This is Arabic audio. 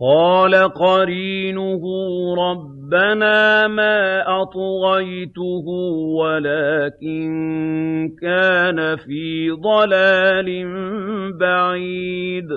قَالَ قَرِينُهُ رَبَّنَا مَا أَطْغَيْتُهُ وَلَٰكِن كَانَ فِي ضَلَالٍ بَعِيدٍ.